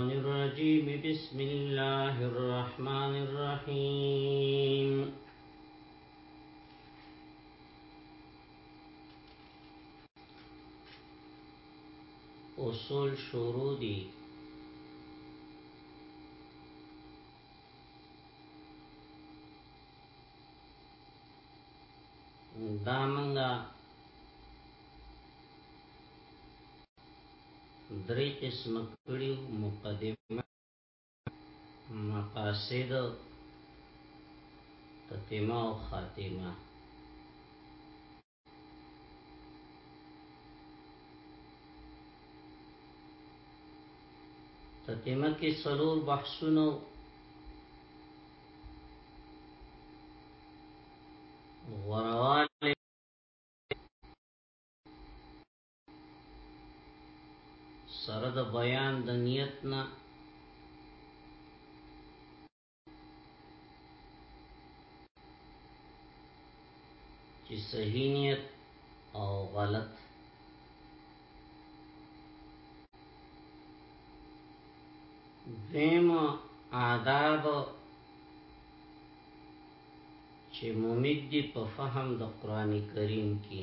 الرجيم بسم الله الرحمن الرحيم اصول شروع دي دا منګه درې قسم کړي مقدمه مقاصد تتمه او خاتمه تتمه کې سلور بحثونه غروان سره د بیان د نیت نه چې صحیح نیت او غلط دیم آداب چې ممید دی په فهم د قران کریم کې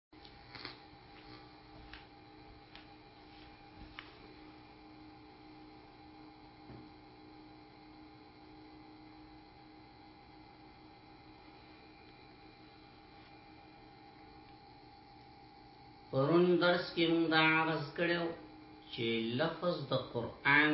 پرون درس کې موږ دا عرض کړو چې لفظ د قران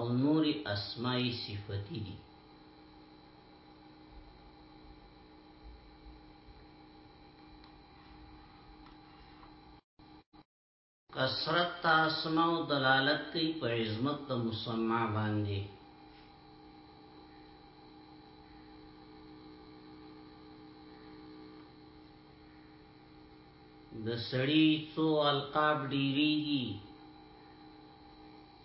او نور اسماء صفتی دي کثرت تا اسماء دلالت کوي په عظمت د مسمع باندې د سړی څو القاب ډیریږي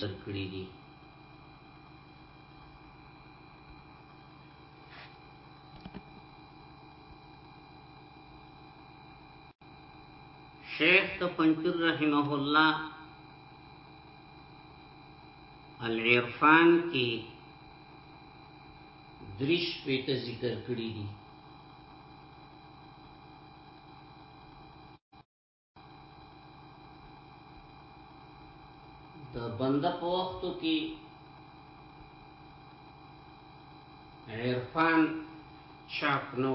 سر کړی دي شیخ تپنچر رحمه الله العرفان کی درش پیت ذکر کړی دي د بنده په وختو کې عرفان چاپ نو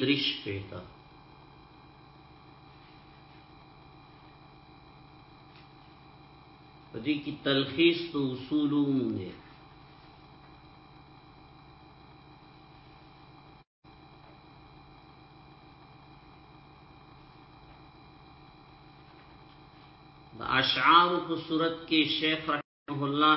درې شپېته په دې کې تلخیص د اصولو مونږ د اشعار په صورت کې شیخ رحمه الله